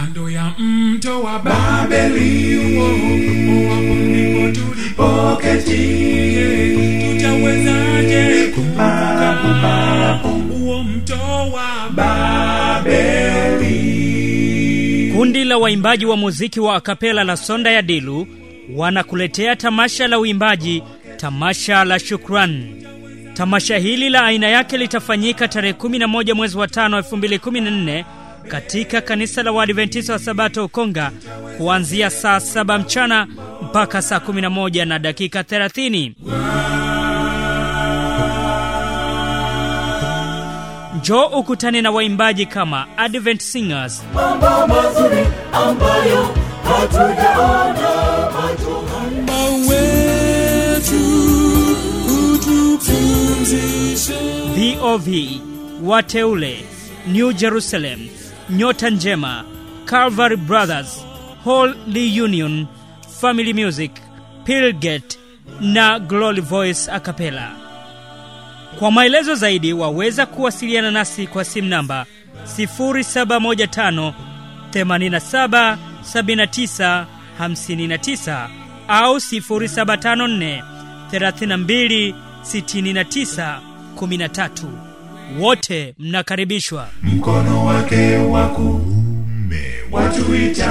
kando ya mto wa Babeli, hapo ndipo tulipoketi. Tutawezaje kuvuka huo mto wa Babeli? kundi la waimbaji wa muziki wa akapela la sonda ya dilu wanakuletea tamasha la uimbaji tamasha la shukran tamasha hili la aina yake litafanyika tarehe 11 mwezi wa 5 2014 katika kanisa la waadventista wa sabato ukonga kuanzia saa saba mchana mpaka saa 11 na dakika 30 njoo ukutane na waimbaji kama advent singers. Mambo mazuri ambayo hatujaona macho vov wateule new jerusalem nyota njema calvary brothers holy union family music pilgate na glory voice acapella kwa maelezo zaidi waweza kuwasiliana nasi kwa simu namba 0715 87 79 59 au 0754 32 69 13 wote mnakaribishwa. Mkono wake wa kuume watuita